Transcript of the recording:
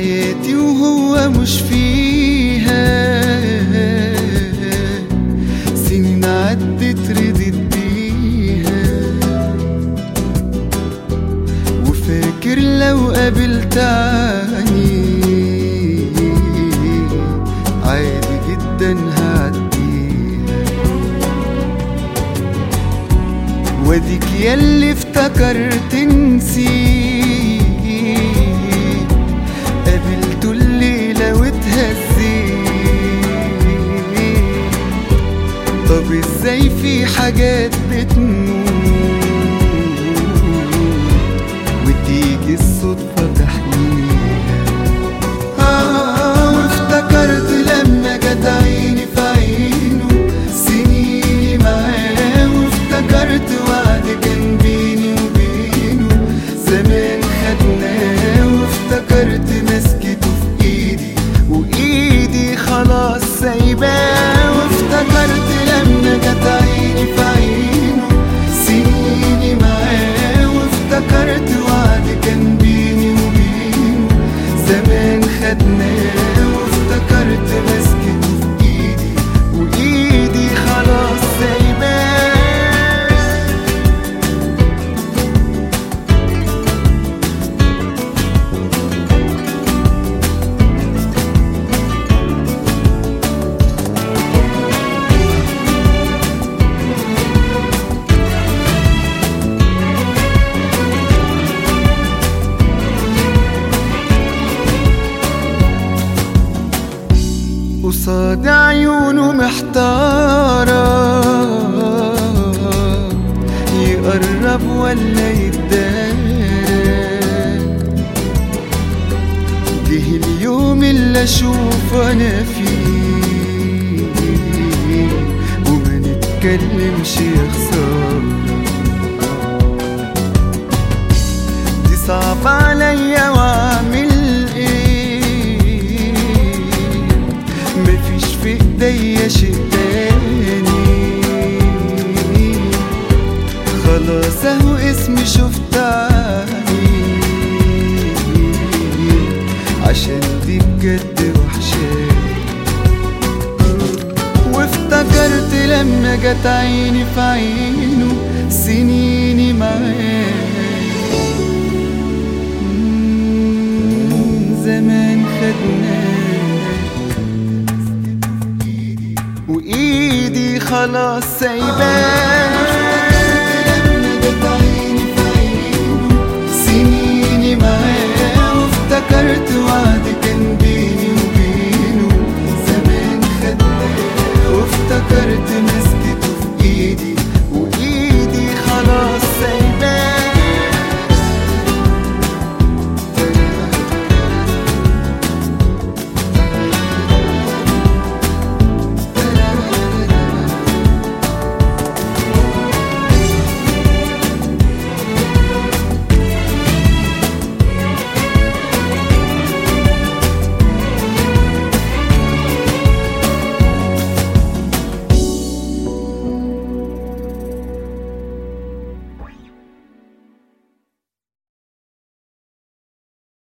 حياتي وهو مش فيها. سنين عدت ردت بيها. وفاكر لو قابلت عني. عادي جدا هعديها. واديك ياللي افتكرت نسيت طب إزاي في حاجات بتموت وتيجي الصدفة تحليها آه وافتكرت لما جت عيني في عينه. سنيني معاه وافتكرت وعد كان بيني وبينه. زمان خدناه وافتكرت في إيدي. وإيدي خلاص سايباه. قصاد عيونه محتارة. يقرب ولا يتدارى جه اليوم اللي أشوف أنا فيه. وما نتكلمش يا خسارة ايديا شيء تاني خلاص اهو اسمي شفت عيني عشان دي بجد وحشاني. وافتكرت لما جت عيني في عينه سنيني معاه وإيدي خلاص سايباه. سنيني معاه وافتكرت وعدي